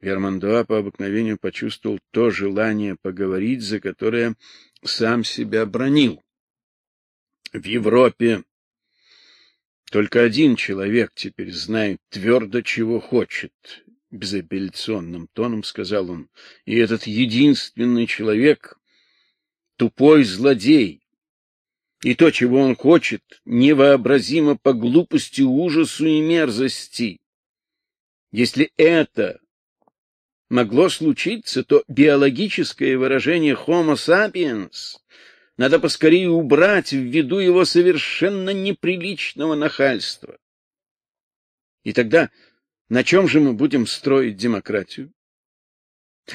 Вермандуа по обыкновению почувствовал то желание поговорить, за которое сам себя бронил. В Европе только один человек теперь знает твердо, чего хочет, безапелляционным тоном сказал он. И этот единственный человек тупой злодей. И то, чего он хочет, невообразимо по глупости, ужасу и мерзости. Если это могло случиться, то биологическое выражение Homo sapiens надо поскорее убрать ввиду его совершенно неприличного нахальства. И тогда на чем же мы будем строить демократию?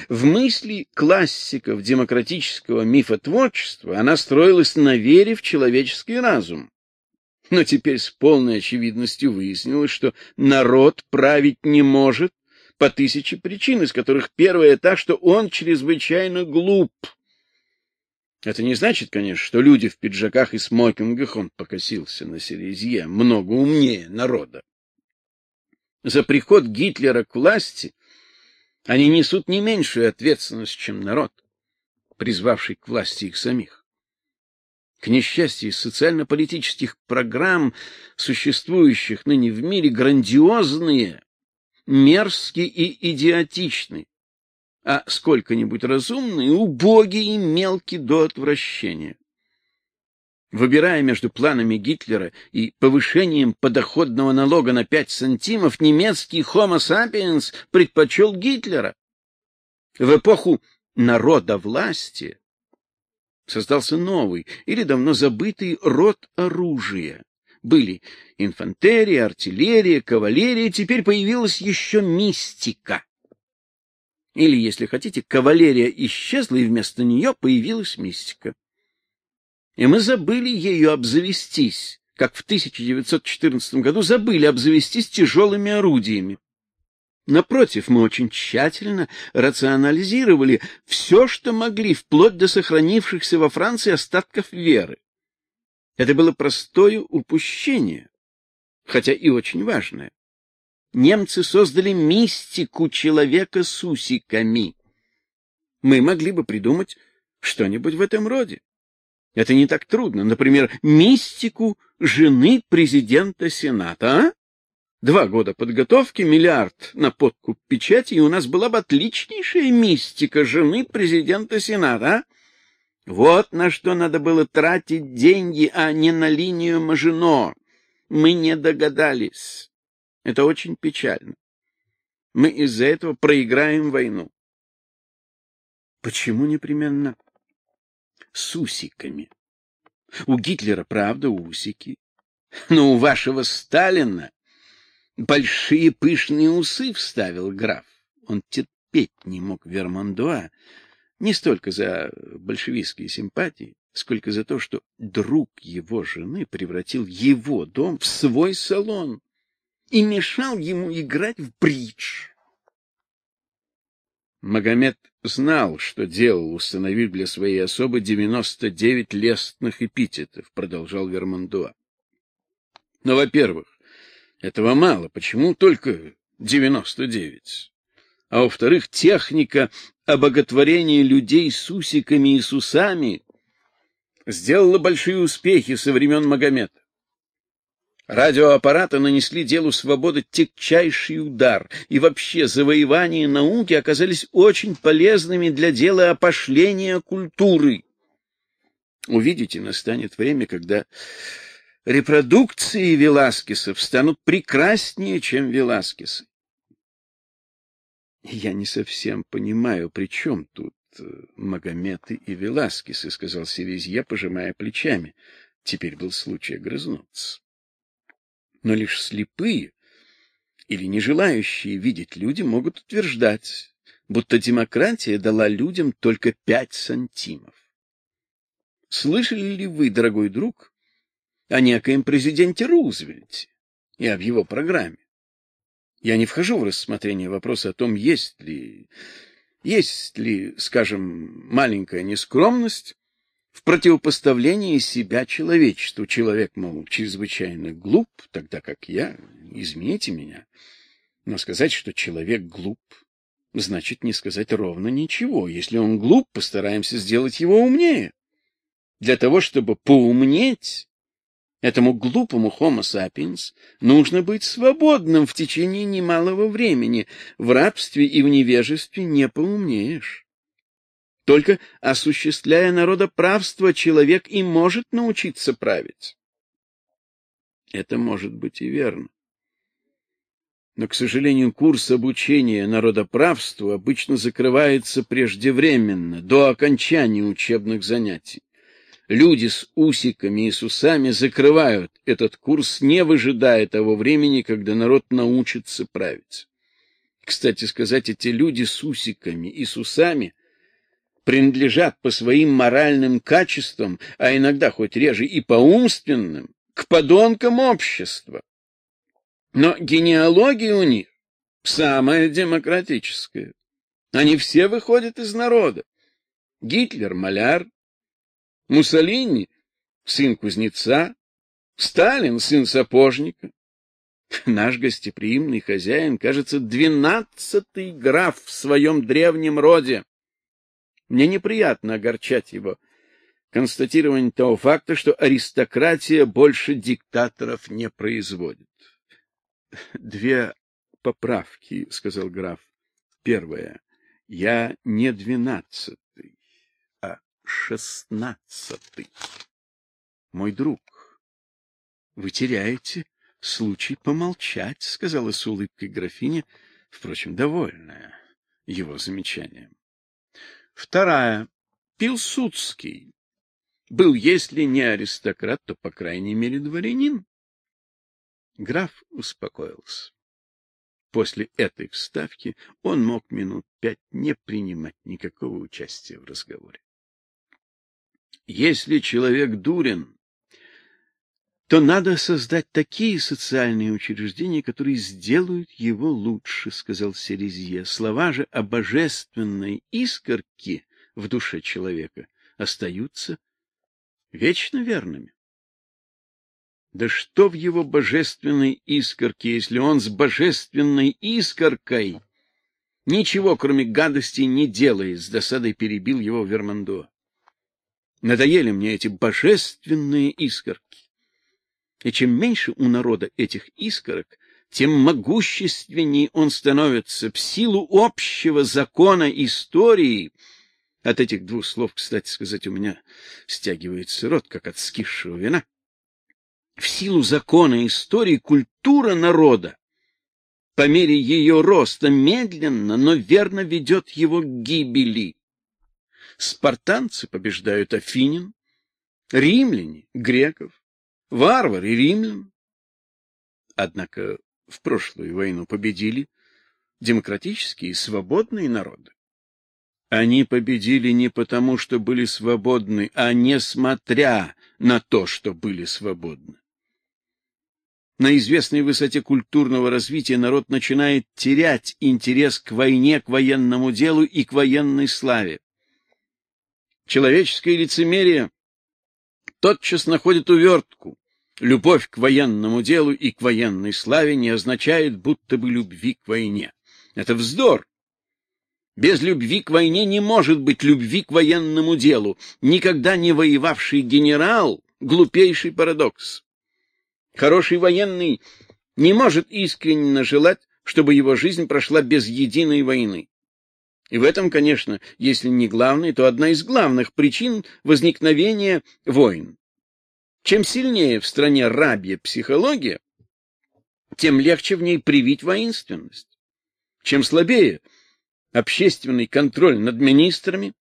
В мысли классиков демократического мифотворчества она строилась на вере в человеческий разум. Но теперь с полной очевидностью выяснилось, что народ править не может по тысяче причин, из которых первая та, что он чрезвычайно глуп. Это не значит, конечно, что люди в пиджаках и смокингах, он покосился на Селезье, много умнее народа. За приход Гитлера к власти они несут не меньшую ответственность, чем народ, призвавший к власти их самих. К несчастью, из социально-политических программ, существующих ныне в мире, грандиозные, мерзкие и идиотичны, а сколько-нибудь разумные, убогие и мелкие до отвращения. Выбирая между планами Гитлера и повышением подоходного налога на 5 сантимов, немецкий Homo sapiens предпочел Гитлера. В эпоху народа власти создался новый или давно забытый род оружия. Были инфантерия, артиллерия, кавалерия, теперь появилась еще мистика. Или, если хотите, кавалерия исчезла, и вместо нее появилась мистика и мы забыли ею обзавестись, как в 1914 году забыли обзавестись тяжелыми орудиями. Напротив, мы очень тщательно рационализировали все, что могли, вплоть до сохранившихся во Франции остатков веры. Это было простое упущение, хотя и очень важное. Немцы создали мистику человека с усиками. Мы могли бы придумать что-нибудь в этом роде. Это не так трудно. Например, мистику жены президента Сената, а? Два года подготовки, миллиард на подкуп печати, и у нас была бы отличнейшая мистика жены президента Сената, а? Вот на что надо было тратить деньги, а не на линию Мажино. Мы не догадались. Это очень печально. Мы из-за этого проиграем войну. Почему непременно с усиками. У Гитлера, правда, усики. Но у вашего Сталина большие пышные усы вставил граф. Он терпеть не мог Вермандуа не столько за большевистские симпатии, сколько за то, что друг его жены превратил его дом в свой салон и мешал ему играть в бридж. Магомед знал, что делал, установив для своей особы девяносто девять лестных эпитетов, продолжал Вермандуа. Но, во-первых, этого мало. Почему только девяносто девять? А во-вторых, техника обоготворения людей с усиками и с усами сделала большие успехи со времен Магомета. Радиоаппараты нанесли делу свободы тягчайший удар, и вообще завоевания науки оказались очень полезными для дела опошления культуры. Увидите, настанет время, когда репродукции Веласкесов станут прекраснее, чем Веласкесы. Я не совсем понимаю, при чем тут э, Магометы и Веласкесы, сказал Селезье, пожимая плечами. Теперь был случай огрызнуться но лишь слепые или не желающие видеть люди могут утверждать, будто демократия дала людям только пять сантимов. Слышали ли вы, дорогой друг, о некоем президенте Рузвельте и об его программе? Я не вхожу в рассмотрение вопроса о том, есть ли есть ли, скажем, маленькая нескромность в противопоставлении себя человечеству. Человек, мол, чрезвычайно глуп, тогда как я, извините меня, но сказать, что человек глуп, значит не сказать ровно ничего. Если он глуп, постараемся сделать его умнее. Для того, чтобы поумнеть, этому глупому Homo sapiens нужно быть свободным в течение немалого времени. В рабстве и в невежестве не поумнеешь. Только осуществляя народоправство, человек и может научиться править. Это может быть и верно. Но, к сожалению, курс обучения народоправству обычно закрывается преждевременно, до окончания учебных занятий. Люди с усиками и с усами закрывают этот курс, не выжидая того времени, когда народ научится править. Кстати сказать, эти люди с усиками и с усами принадлежат по своим моральным качествам, а иногда хоть реже и по умственным, к подонкам общества. Но генеалогия у них самая демократическая. Они все выходят из народа. Гитлер — маляр, Муссолини — сын кузнеца, Сталин — сын сапожника. Наш гостеприимный хозяин, кажется, двенадцатый граф в своем древнем роде. Мне неприятно огорчать его констатированием того факта, что аристократия больше диктаторов не производит. Две поправки, сказал граф. Первая. Я не двенадцатый, шестнадцатый. Мой друг, вы теряете случай помолчать, сказала с улыбкой графиня, впрочем, довольная его замечанием. Вторая. Пилсудский был, если не аристократ, то по крайней мере дворянин. Граф успокоился. После этой вставки он мог минут пять не принимать никакого участия в разговоре. Если человек дурен, то надо создать такие социальные учреждения, которые сделают его лучше, сказал Серезье. Слова же о божественной искорке в душе человека остаются вечно верными. Да что в его божественной искорке, если он с божественной искоркой ничего, кроме гадости, не делает, с досадой перебил его Вермандо. Надоели мне эти божественные искорки. И чем меньше у народа этих искорок, тем могущественнее он становится в силу общего закона истории. От этих двух слов, кстати сказать, у меня стягивается рот, как от скисшего вина в силу закона истории культура народа по мере ее роста медленно, но верно ведет его к гибели. Спартанцы побеждают афинян, римляне греков, варвары римлян. Однако в прошлую войну победили демократические и свободные народы. Они победили не потому, что были свободны, а несмотря на то, что были свободны. На известной высоте культурного развития народ начинает терять интерес к войне, к военному делу и к военной славе. Человеческое лицемерие тотчас находит увертку. Любовь к военному делу и к военной славе не означает будто бы любви к войне. Это вздор. Без любви к войне не может быть любви к военному делу. Никогда не воевавший генерал глупейший парадокс. Хороший военный не может искренне желать, чтобы его жизнь прошла без единой войны. И в этом, конечно, если не главный, то одна из главных причин возникновения войн. Чем сильнее в стране рабья психология, тем легче в ней привить воинственность. Чем слабее общественный контроль над министрами,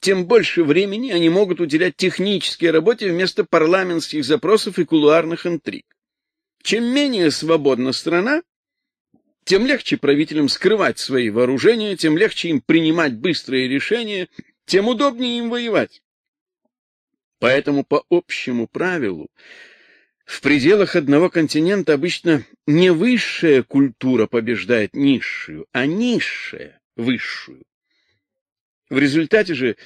тем больше времени они могут уделять технической работе вместо парламентских запросов и кулуарных интриг. Чем менее свободна страна, тем легче правителям скрывать свои вооружения, тем легче им принимать быстрые решения, тем удобнее им воевать. Поэтому по общему правилу в пределах одного континента обычно не высшая культура побеждает низшую, а низшая высшую. В результате же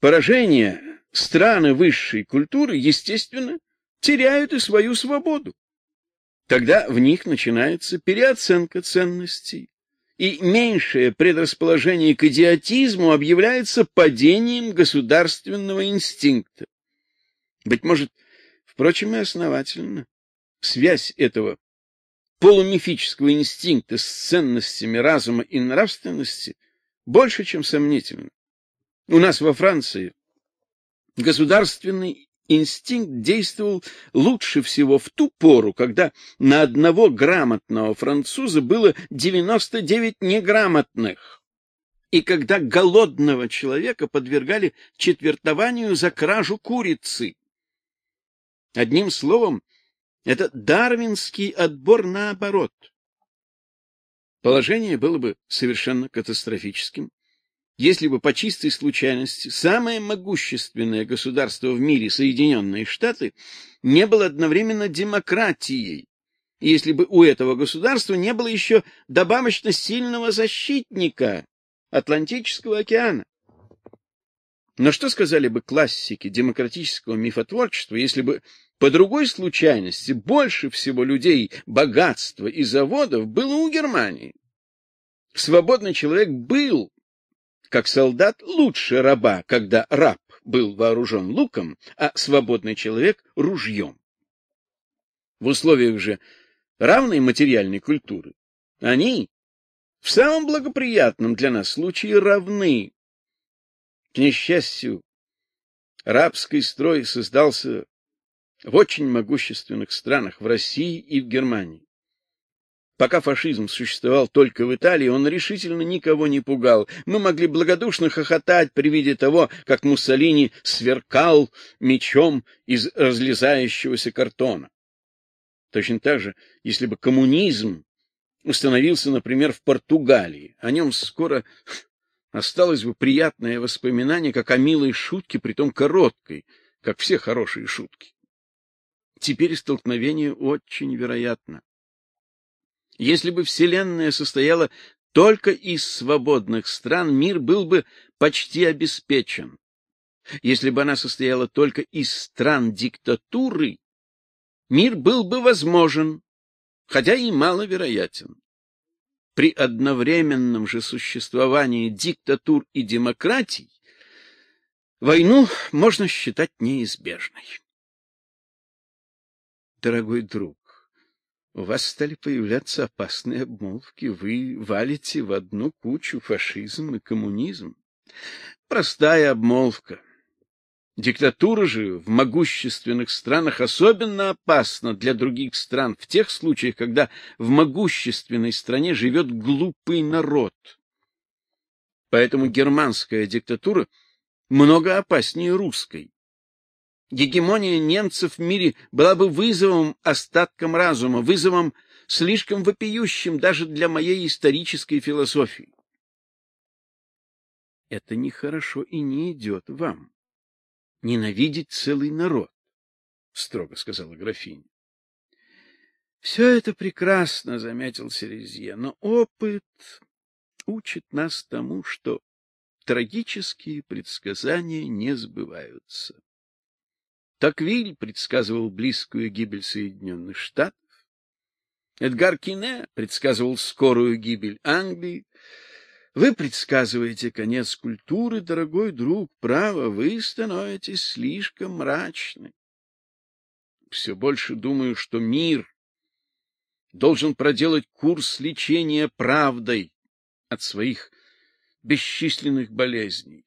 поражения страны высшей культуры, естественно, теряют и свою свободу. Тогда в них начинается переоценка ценностей, и меньшее предрасположение к идиотизму объявляется падением государственного инстинкта. Быть может, впрочем, и основательно. Связь этого полумифического инстинкта с ценностями разума и нравственности больше, чем сомнительна. У нас во Франции государственный инстинкт действовал лучше всего в ту пору, когда на одного грамотного француза было 99 неграмотных, и когда голодного человека подвергали четвертованию за кражу курицы. Одним словом, это дарвинский отбор наоборот. Положение было бы совершенно катастрофическим, если бы по чистой случайности самое могущественное государство в мире, Соединенные Штаты, не было одновременно демократией, если бы у этого государства не было еще добавочно сильного защитника Атлантического океана. Но что сказали бы классики демократического мифотворчества, если бы по другой случайности больше всего людей, богатства и заводов было у Германии? Свободный человек был как солдат лучше раба, когда раб был вооружен луком, а свободный человек — ружьем. В условиях же равной материальной культуры они в самом благоприятном для нас случае равны. К несчастью, рабский строй создался в очень могущественных странах, в России и в Германии. Пока фашизм существовал только в Италии, он решительно никого не пугал. Мы могли благодушно хохотать при виде того, как Муссолини сверкал мечом из разлезающегося картона. Точно так же, если бы коммунизм установился, например, в Португалии, о нем скоро осталось бы приятное воспоминание, как о милой шутке, притом короткой, как все хорошие шутки. Теперь столкновение очень вероятно. Если бы Вселенная состояла только из свободных стран, мир был бы почти обеспечен. Если бы она состояла только из стран диктатуры, мир был бы возможен, хотя и маловероятен. При одновременном же существовании диктатур и демократий войну можно считать неизбежной. Дорогой друг, у вас стали появляться опасные обмолвки. Вы валите в одну кучу фашизм и коммунизм. Простая обмолвка. Диктатура же в могущественных странах особенно опасна для других стран в тех случаях, когда в могущественной стране живет глупый народ. Поэтому германская диктатура много опаснее русской. Гегемония немцев в мире была бы вызовом остаткам разума, вызовом слишком вопиющим даже для моей исторической философии. Это нехорошо и не идет вам. Ненавидеть целый народ, строго сказала графиня. Все это прекрасно, заметил Серезье, но опыт учит нас тому, что трагические предсказания не сбываются. Таквиль предсказывал близкую гибель Соединенных Штатов. Эдгар Кине предсказывал скорую гибель Англии. Вы предсказываете конец культуры, дорогой друг. Право, вы становитесь слишком мрачны. Все больше думаю, что мир должен проделать курс лечения правдой от своих бесчисленных болезней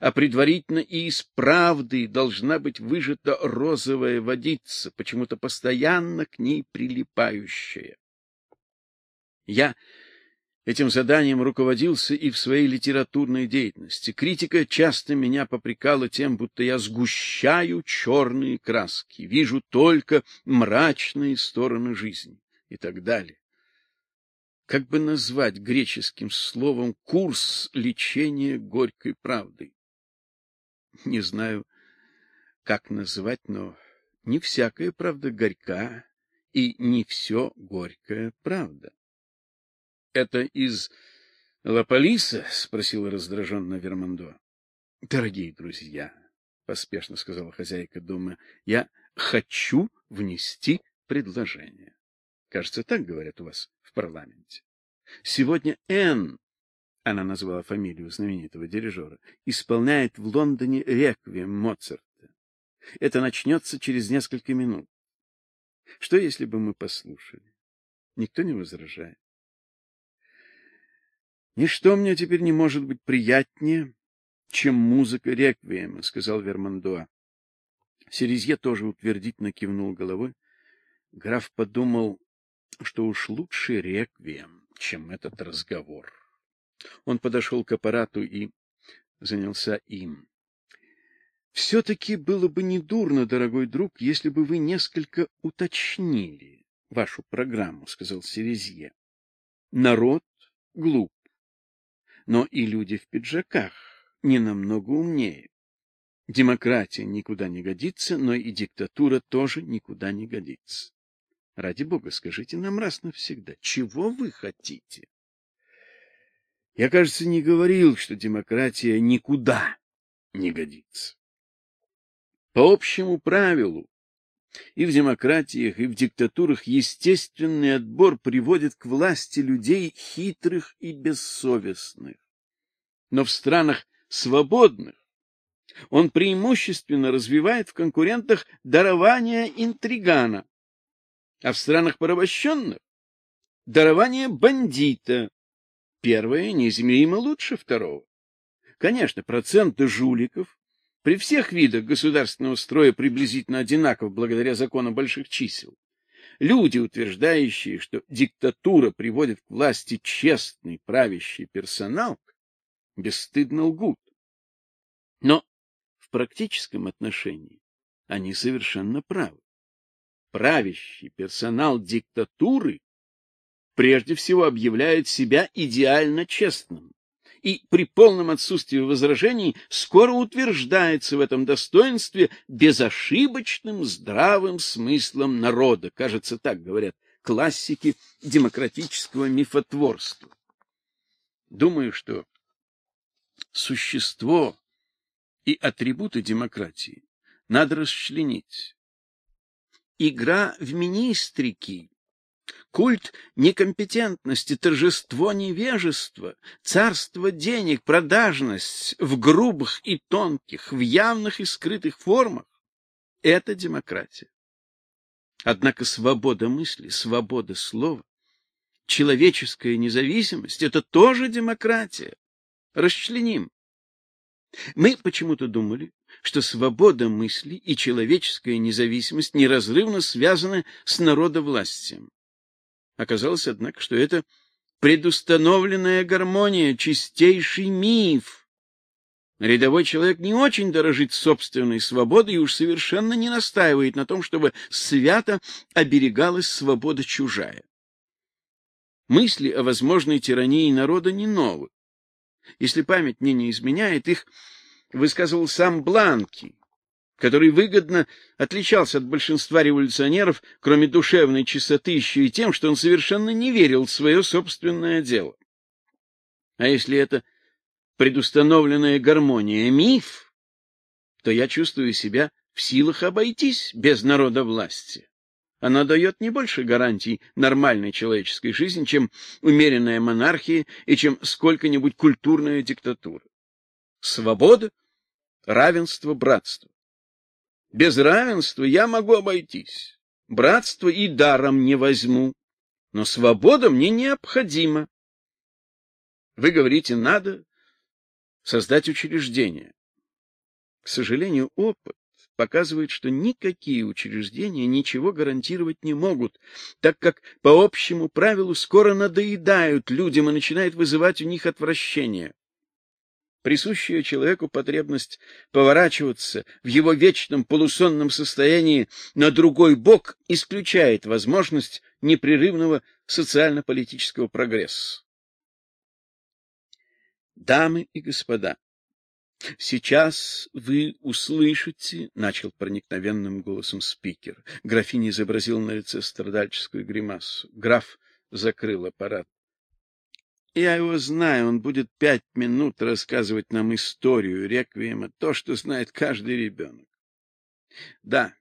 а предварительно и из правды должна быть выжата розовая водица, почему-то постоянно к ней прилипающая. Я этим заданием руководился и в своей литературной деятельности. Критика часто меня попрекала тем, будто я сгущаю черные краски, вижу только мрачные стороны жизни и так далее. Как бы назвать греческим словом курс лечения горькой правдой? Не знаю, как назвать, но не всякая правда горька, и не все горькая правда. — Это из Лаполиса? — спросил раздраженно Вермандо. — Дорогие друзья, — поспешно сказала хозяйка дома, — я хочу внести предложение. Кажется, так говорят у вас в парламенте. Сегодня Н, она назвала фамилию знаменитого дирижера, исполняет в Лондоне реквием Моцарта. Это начнется через несколько минут. Что если бы мы послушали? Никто не возражает. Ничто мне теперь не может быть приятнее, чем музыка реквиема, сказал Вермандуа. Серезье тоже утвердительно кивнул головой. Граф подумал, что уж лучше реквием, чем этот разговор. Он подошел к аппарату и занялся им. все таки было бы недурно, дорогой друг, если бы вы несколько уточнили вашу программу, сказал Серезье. Народ глуп, но и люди в пиджаках не намного умнее. Демократия никуда не годится, но и диктатура тоже никуда не годится. Ради бога, скажите нам раз навсегда, чего вы хотите? Я, кажется, не говорил, что демократия никуда не годится. По общему правилу, и в демократиях, и в диктатурах естественный отбор приводит к власти людей хитрых и бессовестных. Но в странах свободных он преимущественно развивает в конкурентах дарование интригана, а в странах порабощенных — дарование бандита. Первое неизмеримо лучше второго. Конечно, проценты жуликов при всех видах государственного строя приблизительно одинаков благодаря закону больших чисел. Люди, утверждающие, что диктатура приводит к власти честный правящий персонал, бесстыдно лгут. Но в практическом отношении они совершенно правы правящий персонал диктатуры прежде всего объявляет себя идеально честным и при полном отсутствии возражений скоро утверждается в этом достоинстве безошибочным здравым смыслом народа. Кажется, так говорят классики демократического мифотворства. Думаю, что существо и атрибуты демократии надо расчленить игра в министрики, культ некомпетентности, торжество невежества, царство денег, продажность в грубых и тонких, в явных и скрытых формах это демократия. Однако свобода мысли, свобода слова, человеческая независимость это тоже демократия. Расчленим. Мы почему-то думали, что свобода мысли и человеческая независимость неразрывно связаны с народовластием. Оказалось, однако, что это предустановленная гармония, чистейший миф. Рядовой человек не очень дорожит собственной свободой и уж совершенно не настаивает на том, чтобы свято оберегалась свобода чужая. Мысли о возможной тирании народа не новые. Если память мне не изменяет, их высказывал сам Бланки, который выгодно отличался от большинства революционеров, кроме душевной чистоты, еще и тем, что он совершенно не верил в свое собственное дело. А если это предустановленная гармония миф, то я чувствую себя в силах обойтись без народа власти. Она дает не больше гарантий нормальной человеческой жизни, чем умеренная монархия и чем сколько-нибудь культурная диктатура. Свобода, равенство, братство. Без равенства я могу обойтись. Братство и даром не возьму, но свобода мне необходима. Вы говорите, надо создать учреждение. К сожалению, опыт показывает, что никакие учреждения ничего гарантировать не могут, так как по общему правилу скоро надоедают людям и начинают вызывать у них отвращение. Присущая человеку потребность поворачиваться в его вечном полусонном состоянии на другой бок исключает возможность непрерывного социально-политического прогресса. Дамы и господа, Сейчас вы услышите, начал проникновенным голосом спикер. Графиня изобразила на лице страдальческую гримасу. Граф закрыл аппарат. Я его знаю, он будет пять минут рассказывать нам историю реквиема, то, что знает каждый ребенок. Да.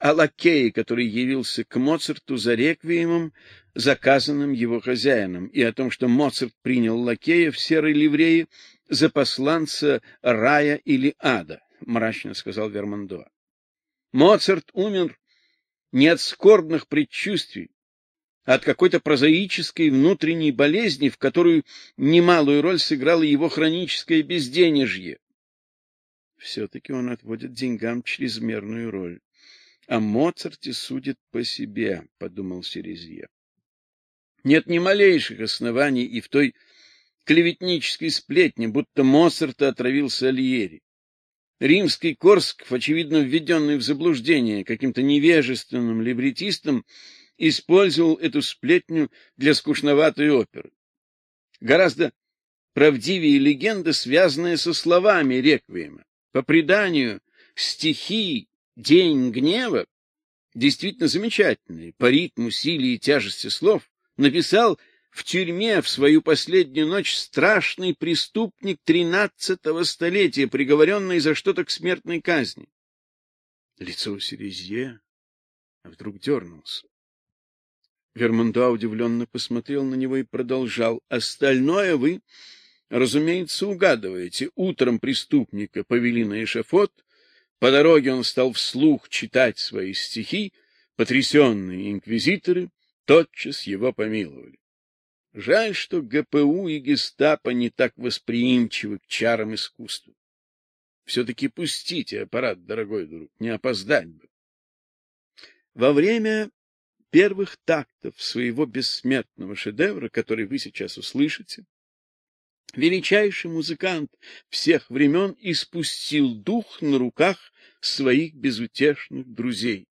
о лакее, который явился к Моцарту за реквиемом, заказанным его хозяином, и о том, что Моцарт принял лакея в серой ливрее за посланца рая или ада, мрачно сказал Вермандо. Моцарт умер не от скорбных предчувствий, а от какой-то прозаической внутренней болезни, в которую немалую роль сыграло его хроническое безденежье. Все-таки он отводит деньгам чрезмерную роль. О Моцарте судит по себе, подумал Серезье. Нет ни малейших оснований и в той клеветнической сплетне, будто Моцарта отравил Сальери. Римский Корсков, очевидно введенный в заблуждение каким-то невежественным либретистом, использовал эту сплетню для скучноватой оперы. Гораздо правдивее легенда, связанная со словами реквиема. По преданию, стихи День гнева, действительно замечательный, по ритму, силе и тяжести слов, написал в тюрьме в свою последнюю ночь страшный преступник тринадцатого столетия, приговоренный за что-то к смертной казни. Лицо у Серезье вдруг дернулся. Вермонтуа удивленно посмотрел на него и продолжал. Остальное вы, разумеется, угадываете. Утром преступника повели на эшафот, по дороге он стал вслух читать свои стихи, потрясенные инквизиторы тотчас его помиловали. Жаль, что ГПУ и Гестапо не так восприимчивы к чарам искусства. Все-таки пустите аппарат, дорогой друг, не опоздать бы. Во время первых тактов своего бессмертного шедевра, который вы сейчас услышите, величайший музыкант всех времен испустил дух на руках своих безутешных друзей.